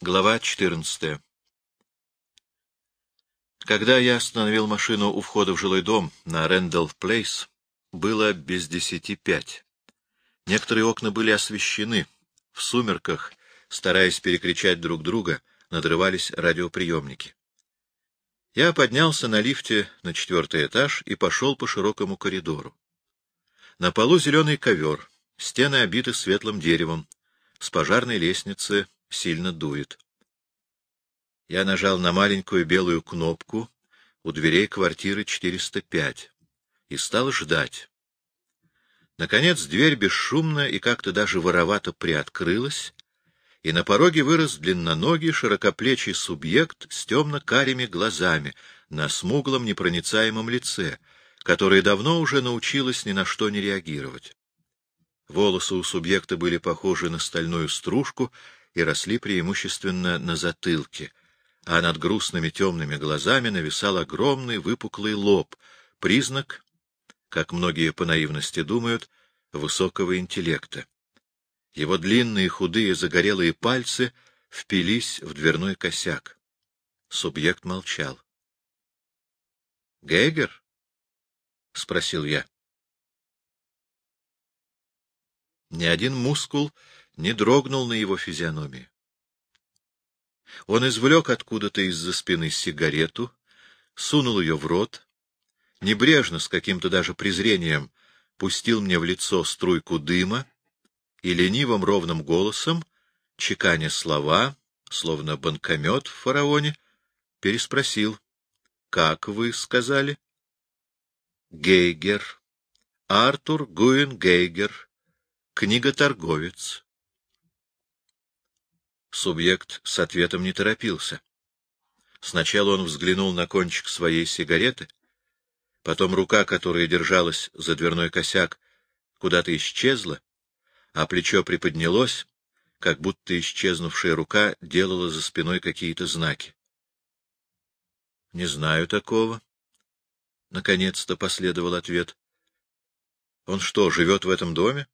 Глава 14 Когда я остановил машину у входа в жилой дом на Рэндалл Плейс, было без десяти пять. Некоторые окна были освещены. В сумерках, стараясь перекричать друг друга, надрывались радиоприемники. Я поднялся на лифте на четвертый этаж и пошел по широкому коридору. На полу зеленый ковер, стены обиты светлым деревом, с пожарной лестницы сильно дует. Я нажал на маленькую белую кнопку у дверей квартиры 405 и стал ждать. Наконец дверь бесшумно и как-то даже воровато приоткрылась, и на пороге вырос длинноногий, широкоплечий субъект с темно-карими глазами на смуглом непроницаемом лице, которое давно уже научилось ни на что не реагировать. Волосы у субъекта были похожи на стальную стружку и росли преимущественно на затылке, а над грустными темными глазами нависал огромный выпуклый лоб, признак, как многие по наивности думают, высокого интеллекта. Его длинные худые загорелые пальцы впились в дверной косяк. Субъект молчал. — Гейгер? — спросил я. Ни один мускул не дрогнул на его физиономии. Он извлек откуда-то из-за спины сигарету, сунул ее в рот, небрежно, с каким-то даже презрением, пустил мне в лицо струйку дыма и ленивым ровным голосом, чеканя слова, словно банкомет в фараоне, переспросил. — Как вы сказали? — Гейгер. Артур Гуин Гейгер. Книготорговец. Субъект с ответом не торопился. Сначала он взглянул на кончик своей сигареты, потом рука, которая держалась за дверной косяк, куда-то исчезла, а плечо приподнялось, как будто исчезнувшая рука делала за спиной какие-то знаки. — Не знаю такого. Наконец-то последовал ответ. — Он что, живет в этом доме?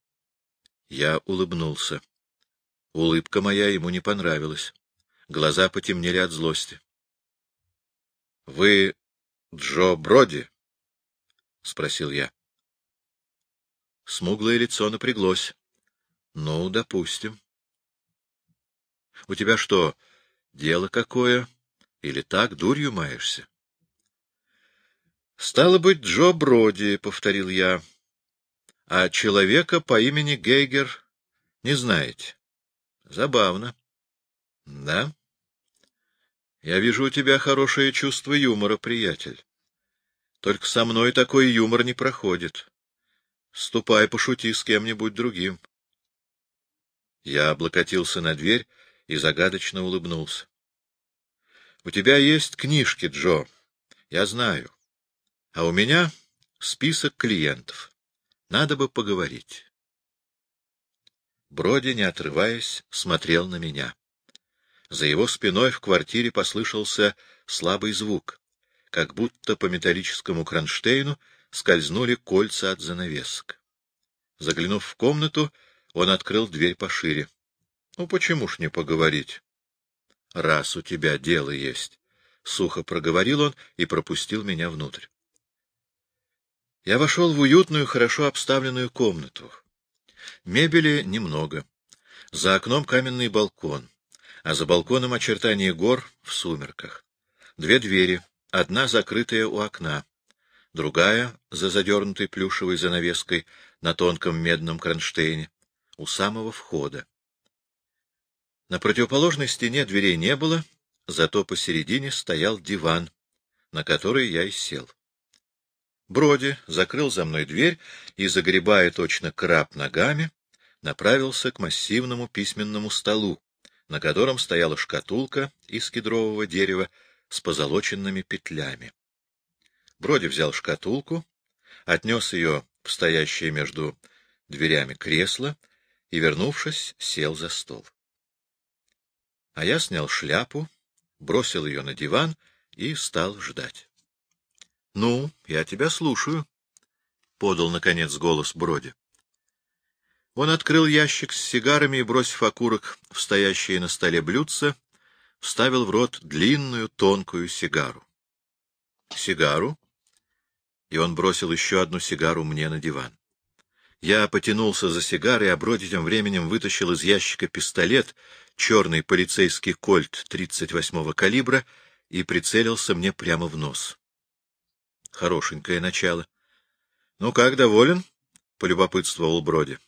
Я улыбнулся. Улыбка моя ему не понравилась. Глаза потемнели от злости. — Вы Джо Броди? — спросил я. Смуглое лицо напряглось. — Ну, допустим. — У тебя что, дело какое? Или так дурью маешься? — Стало быть, Джо Броди, — повторил я. — А человека по имени Гейгер не знаете? Забавно. Да? Я вижу у тебя хорошее чувство юмора, приятель. Только со мной такой юмор не проходит. Ступай, пошути с кем-нибудь другим. Я облокотился на дверь и загадочно улыбнулся. — У тебя есть книжки, Джо. Я знаю. А у меня список клиентов. Надо бы поговорить. Броди, не отрываясь, смотрел на меня. За его спиной в квартире послышался слабый звук, как будто по металлическому кронштейну скользнули кольца от занавесок. Заглянув в комнату, он открыл дверь пошире. — Ну, почему ж не поговорить? — Раз у тебя дело есть. Сухо проговорил он и пропустил меня внутрь. Я вошел в уютную, хорошо обставленную комнату. Мебели немного. За окном каменный балкон, а за балконом очертания гор в сумерках. Две двери, одна закрытая у окна, другая за задернутой плюшевой занавеской на тонком медном кронштейне, у самого входа. На противоположной стене дверей не было, зато посередине стоял диван, на который я и сел. Броди закрыл за мной дверь и, загребая точно краб ногами, направился к массивному письменному столу, на котором стояла шкатулка из кедрового дерева с позолоченными петлями. Броди взял шкатулку, отнес ее в стоящее между дверями кресло и, вернувшись, сел за стол. А я снял шляпу, бросил ее на диван и стал ждать. — Ну, я тебя слушаю, — подал, наконец, голос Броди. Он открыл ящик с сигарами и, бросив окурок в стоящее на столе блюдце, вставил в рот длинную тонкую сигару. Сигару? И он бросил еще одну сигару мне на диван. Я потянулся за сигарой, а Броди тем временем вытащил из ящика пистолет, черный полицейский кольт 38-го калибра, и прицелился мне прямо в нос. Хорошенькое начало. — Ну как, доволен? — полюбопытствовал Броди.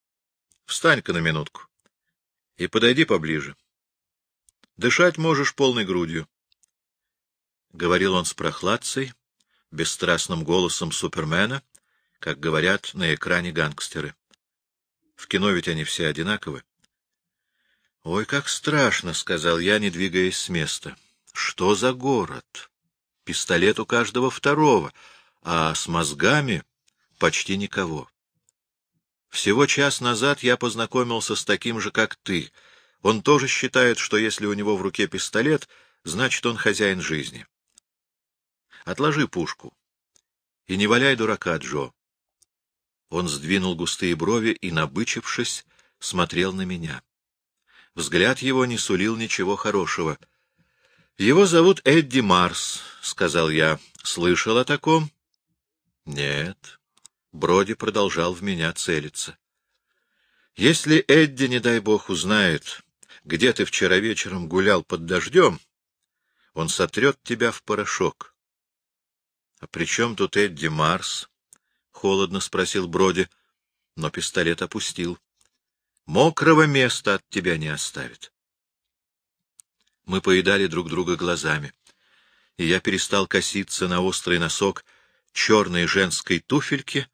— Встань-ка на минутку и подойди поближе. Дышать можешь полной грудью. Говорил он с прохладцей, бесстрастным голосом Супермена, как говорят на экране гангстеры. В кино ведь они все одинаковы. — Ой, как страшно, — сказал я, не двигаясь с места. — Что за город? Пистолет у каждого второго, а с мозгами почти никого. Всего час назад я познакомился с таким же, как ты. Он тоже считает, что если у него в руке пистолет, значит, он хозяин жизни. Отложи пушку. И не валяй дурака, Джо. Он сдвинул густые брови и, набычившись, смотрел на меня. Взгляд его не сулил ничего хорошего. — Его зовут Эдди Марс, — сказал я. — Слышал о таком? — Нет. Броди продолжал в меня целиться. — Если Эдди, не дай бог, узнает, где ты вчера вечером гулял под дождем, он сотрет тебя в порошок. — А при чем тут Эдди Марс? — холодно спросил Броди, но пистолет опустил. — Мокрого места от тебя не оставит. Мы поедали друг друга глазами, и я перестал коситься на острый носок черной женской туфельки,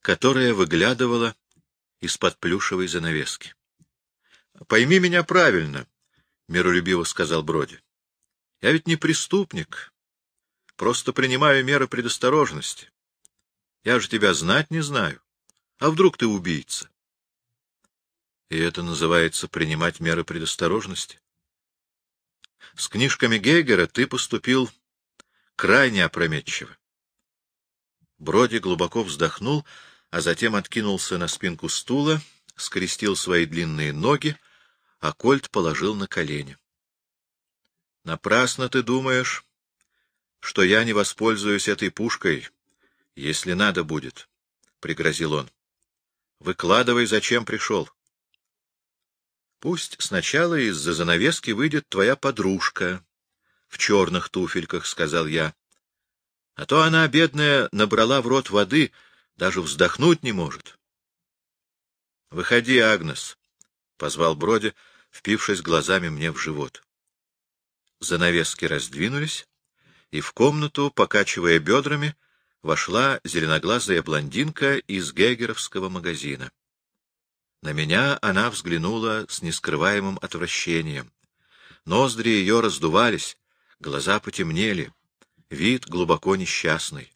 которая выглядывала из-под плюшевой занавески. — Пойми меня правильно, — миролюбиво сказал Броди. — Я ведь не преступник, просто принимаю меры предосторожности. Я же тебя знать не знаю. А вдруг ты убийца? И это называется принимать меры предосторожности? С книжками Гейгера ты поступил крайне опрометчиво. Броди глубоко вздохнул, а затем откинулся на спинку стула, скрестил свои длинные ноги, а кольт положил на колени. — Напрасно ты думаешь, что я не воспользуюсь этой пушкой, если надо будет, — пригрозил он. — Выкладывай, зачем пришел. Пусть сначала из-за занавески выйдет твоя подружка в черных туфельках, — сказал я. А то она, бедная, набрала в рот воды, даже вздохнуть не может. — Выходи, Агнес, — позвал Броди, впившись глазами мне в живот. Занавески раздвинулись, и в комнату, покачивая бедрами, вошла зеленоглазая блондинка из гегеровского магазина. На меня она взглянула с нескрываемым отвращением. Ноздри ее раздувались, глаза потемнели, вид глубоко несчастный.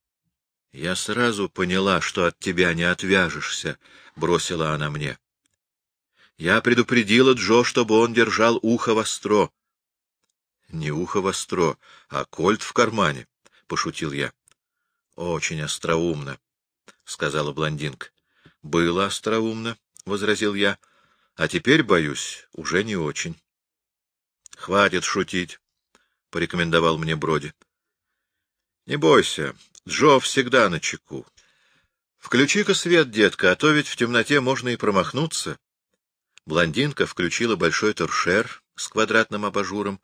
— Я сразу поняла, что от тебя не отвяжешься, — бросила она мне. Я предупредила Джо, чтобы он держал ухо востро. — Не ухо востро, а кольт в кармане, — пошутил я. — Очень остроумно, — сказала блондинка. — Было остроумно, — возразил я, — а теперь, боюсь, уже не очень. — Хватит шутить, — порекомендовал мне Броди. — Не бойся, Джо всегда на чеку. Включи-ка свет, детка, а то ведь в темноте можно и промахнуться. Блондинка включила большой торшер с квадратным абажуром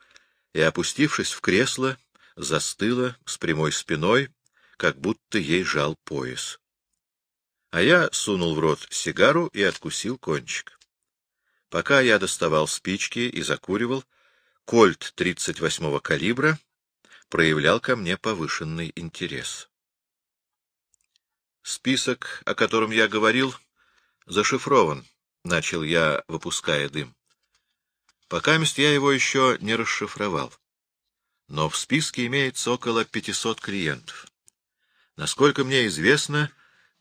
и, опустившись в кресло, застыла с прямой спиной, как будто ей жал пояс. А я сунул в рот сигару и откусил кончик. Пока я доставал спички и закуривал, кольт 38-го калибра проявлял ко мне повышенный интерес. Список, о котором я говорил, зашифрован, — начал я, выпуская дым. Пока мест я его еще не расшифровал. Но в списке имеется около 500 клиентов. Насколько мне известно,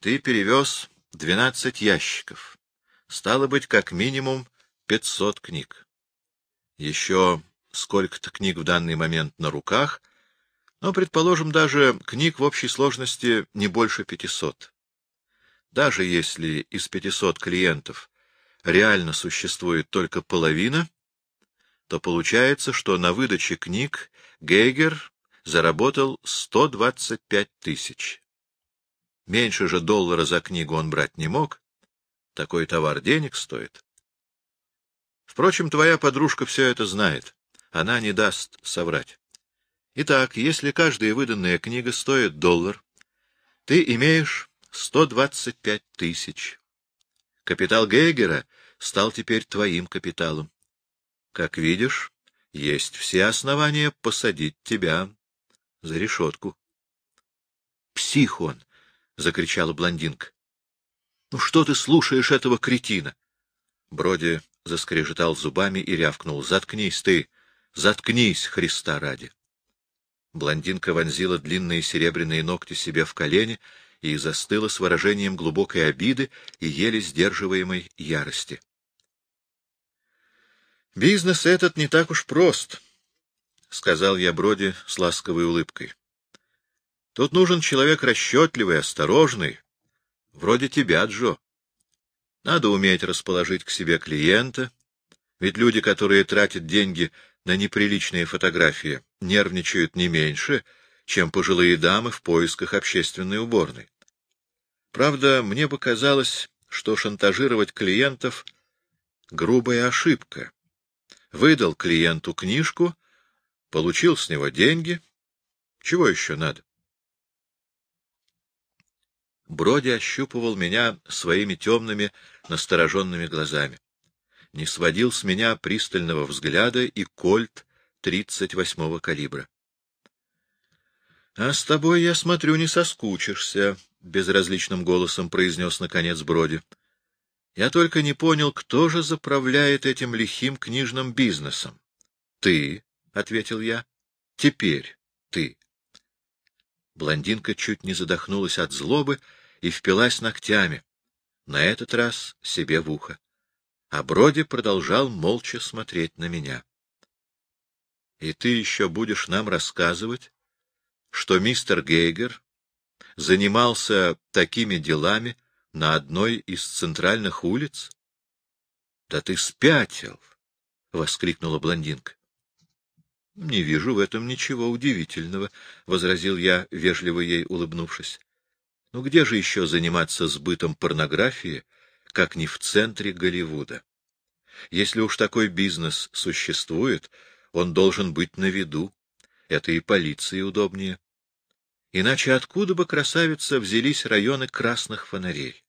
ты перевез двенадцать ящиков. Стало быть, как минимум пятьсот книг. Еще сколько-то книг в данный момент на руках, но, предположим, даже книг в общей сложности не больше пятисот. Даже если из пятисот клиентов реально существует только половина, то получается, что на выдаче книг Гейгер заработал 125 тысяч. Меньше же доллара за книгу он брать не мог. Такой товар денег стоит. Впрочем, твоя подружка все это знает. Она не даст соврать. Итак, если каждая выданная книга стоит доллар, ты имеешь 125 тысяч. Капитал Гейгера стал теперь твоим капиталом. Как видишь, есть все основания посадить тебя за решетку. — Псих он! — закричала блондинка. — Ну что ты слушаешь этого кретина? Броди заскрежетал зубами и рявкнул. — Заткнись ты! Заткнись, Христа ради! Блондинка вонзила длинные серебряные ногти себе в колени и застыла с выражением глубокой обиды и еле сдерживаемой ярости. Бизнес этот не так уж прост, — сказал я Броди с ласковой улыбкой. Тут нужен человек расчетливый, осторожный, вроде тебя, Джо. Надо уметь расположить к себе клиента, ведь люди, которые тратят деньги на неприличные фотографии, нервничают не меньше, чем пожилые дамы в поисках общественной уборной. Правда, мне бы казалось, что шантажировать клиентов — грубая ошибка выдал клиенту книжку, получил с него деньги. Чего еще надо? Броди ощупывал меня своими темными, настороженными глазами. Не сводил с меня пристального взгляда и кольт тридцать восьмого калибра. — А с тобой, я смотрю, не соскучишься, — безразличным голосом произнес наконец Броди. Я только не понял, кто же заправляет этим лихим книжным бизнесом. — Ты, — ответил я, — теперь ты. Блондинка чуть не задохнулась от злобы и впилась ногтями, на этот раз себе в ухо. А Броди продолжал молча смотреть на меня. — И ты еще будешь нам рассказывать, что мистер Гейгер занимался такими делами, на одной из центральных улиц? — Да ты спятил! — воскликнула блондинка. — Не вижу в этом ничего удивительного, — возразил я, вежливо ей улыбнувшись. — Ну где же еще заниматься сбытом порнографии, как не в центре Голливуда? Если уж такой бизнес существует, он должен быть на виду. Это и полиции удобнее. Иначе откуда бы, красавица, взялись районы красных фонарей?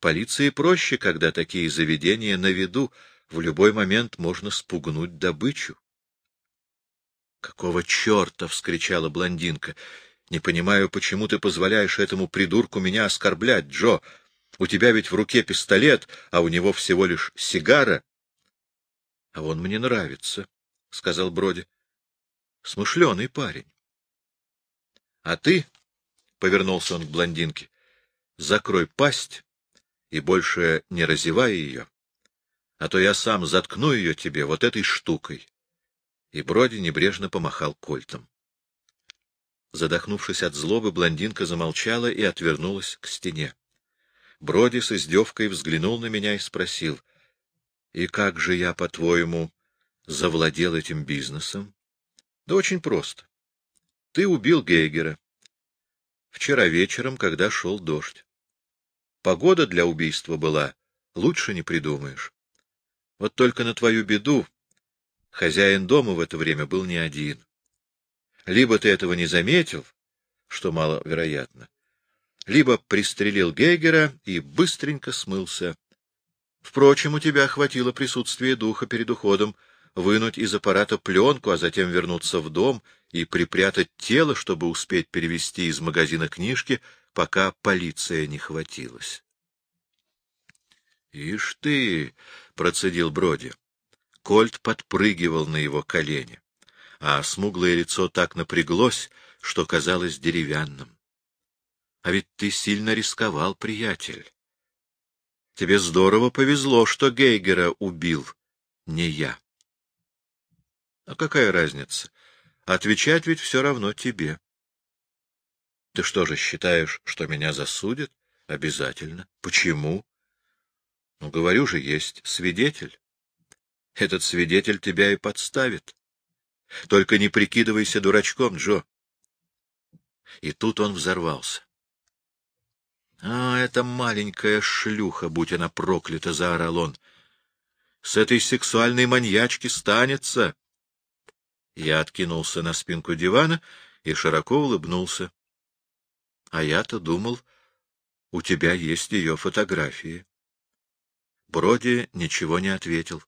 Полиции проще, когда такие заведения на виду, в любой момент можно спугнуть добычу. — Какого черта? — вскричала блондинка. — Не понимаю, почему ты позволяешь этому придурку меня оскорблять, Джо. У тебя ведь в руке пистолет, а у него всего лишь сигара. — А он мне нравится, — сказал Броди. — Смышленый парень. А ты, — повернулся он к блондинке, — закрой пасть и больше не разевай ее, а то я сам заткну ее тебе вот этой штукой. И Броди небрежно помахал кольтом. Задохнувшись от злобы, блондинка замолчала и отвернулась к стене. Броди с издевкой взглянул на меня и спросил, — И как же я, по-твоему, завладел этим бизнесом? — Да очень просто. Ты убил Гейгера. Вчера вечером, когда шел дождь. Погода для убийства была, лучше не придумаешь. Вот только на твою беду хозяин дома в это время был не один. Либо ты этого не заметил, что маловероятно, либо пристрелил Гейгера и быстренько смылся. Впрочем, у тебя хватило присутствия духа перед уходом вынуть из аппарата пленку, а затем вернуться в дом и припрятать тело, чтобы успеть перевести из магазина книжки, пока полиция не хватилась. — Ишь ты! — процедил Броди. Кольт подпрыгивал на его колени, а смуглое лицо так напряглось, что казалось деревянным. — А ведь ты сильно рисковал, приятель. Тебе здорово повезло, что Гейгера убил, не я. А какая разница? Отвечать ведь все равно тебе. Ты что же считаешь, что меня засудят? Обязательно. Почему? Ну, говорю же, есть свидетель. Этот свидетель тебя и подставит. Только не прикидывайся дурачком, Джо. И тут он взорвался. — А, эта маленькая шлюха, будь она проклята, — заорал он. — С этой сексуальной маньячки станется. Я откинулся на спинку дивана и широко улыбнулся. — А я-то думал, у тебя есть ее фотографии. Броди ничего не ответил.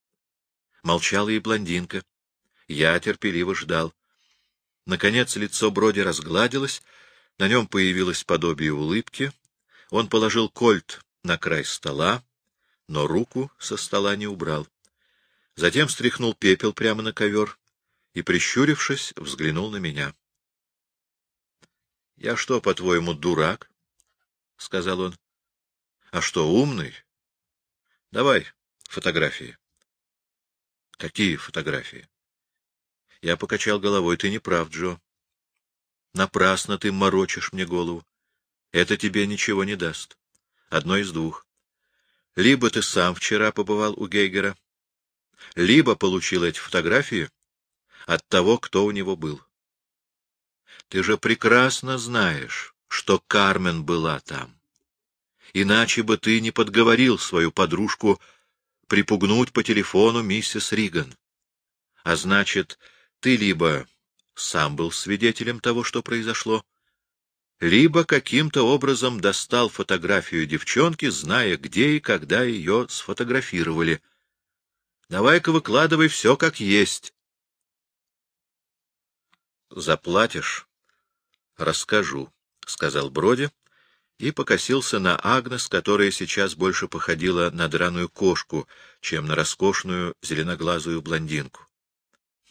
Молчала и блондинка. Я терпеливо ждал. Наконец лицо Броди разгладилось, на нем появилось подобие улыбки. Он положил кольт на край стола, но руку со стола не убрал. Затем стряхнул пепел прямо на ковер и, прищурившись, взглянул на меня. — Я что, по-твоему, дурак? — сказал он. — А что, умный? — Давай фотографии. — Какие фотографии? Я покачал головой. Ты не прав, Джо. Напрасно ты морочишь мне голову. Это тебе ничего не даст. Одно из двух. Либо ты сам вчера побывал у Гейгера, либо получил эти фотографии от того, кто у него был. Ты же прекрасно знаешь, что Кармен была там. Иначе бы ты не подговорил свою подружку припугнуть по телефону миссис Риган. А значит, ты либо сам был свидетелем того, что произошло, либо каким-то образом достал фотографию девчонки, зная, где и когда ее сфотографировали. Давай-ка выкладывай все как есть. Заплатишь? Расскажу, — сказал Броди и покосился на Агнес, которая сейчас больше походила на драную кошку, чем на роскошную зеленоглазую блондинку. —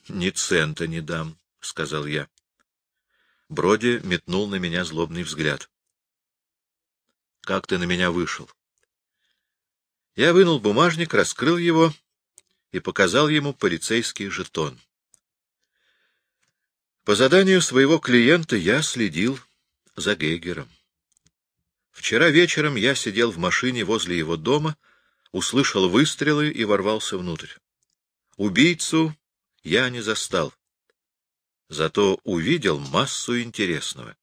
Ни цента не дам, — сказал я. Броди метнул на меня злобный взгляд. — Как ты на меня вышел? Я вынул бумажник, раскрыл его и показал ему полицейский жетон. По заданию своего клиента я следил за Гейгером. Вчера вечером я сидел в машине возле его дома, услышал выстрелы и ворвался внутрь. Убийцу я не застал. Зато увидел массу интересного.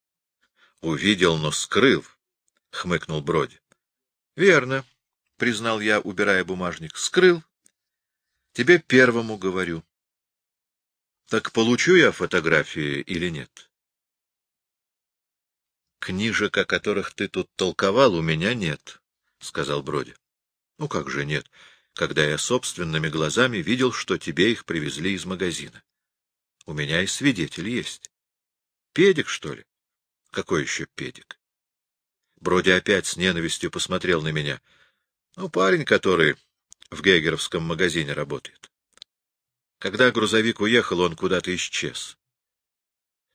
— Увидел, но скрыл, — хмыкнул Броди. — Верно, — признал я, убирая бумажник. — Скрыл. Тебе первому говорю. — Так получу я фотографии или нет? — Книжек, о которых ты тут толковал, у меня нет, — сказал Броди. — Ну как же нет? — когда я собственными глазами видел, что тебе их привезли из магазина. У меня и свидетель есть. Педик, что ли? Какой еще педик? Броди опять с ненавистью посмотрел на меня. Ну, парень, который в гейгеровском магазине работает. Когда грузовик уехал, он куда-то исчез.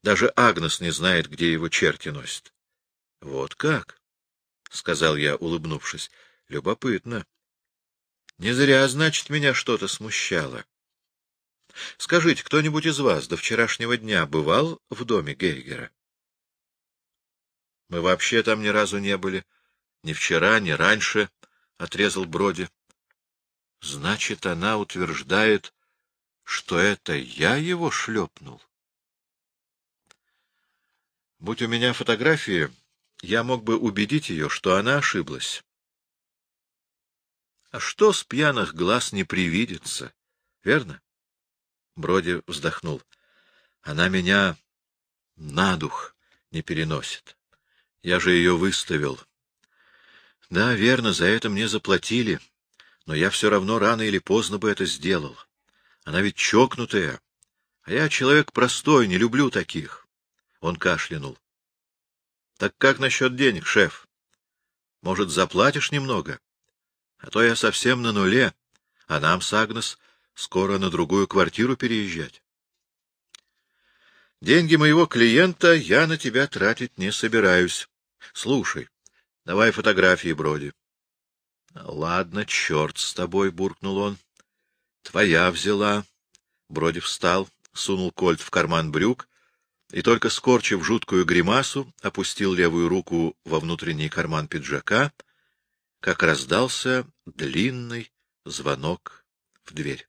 Даже Агнес не знает, где его черти носят. — Вот как? — сказал я, улыбнувшись. — Любопытно. Не зря, значит, меня что-то смущало. Скажите, кто-нибудь из вас до вчерашнего дня бывал в доме Гейгера? Мы вообще там ни разу не были. Ни вчера, ни раньше, — отрезал Броди. Значит, она утверждает, что это я его шлепнул. Будь у меня фотографии, я мог бы убедить ее, что она ошиблась. А что с пьяных глаз не привидится, верно? Броди вздохнул. Она меня на дух не переносит. Я же ее выставил. Да, верно, за это мне заплатили, но я все равно рано или поздно бы это сделал. Она ведь чокнутая, а я человек простой, не люблю таких. Он кашлянул. — Так как насчет денег, шеф? Может, заплатишь немного? А то я совсем на нуле, а нам с Агнес скоро на другую квартиру переезжать. Деньги моего клиента я на тебя тратить не собираюсь. Слушай, давай фотографии Броди. — Ладно, черт с тобой, — буркнул он. — Твоя взяла. Броди встал, сунул кольт в карман брюк и, только скорчив жуткую гримасу, опустил левую руку во внутренний карман пиджака — как раздался длинный звонок в дверь.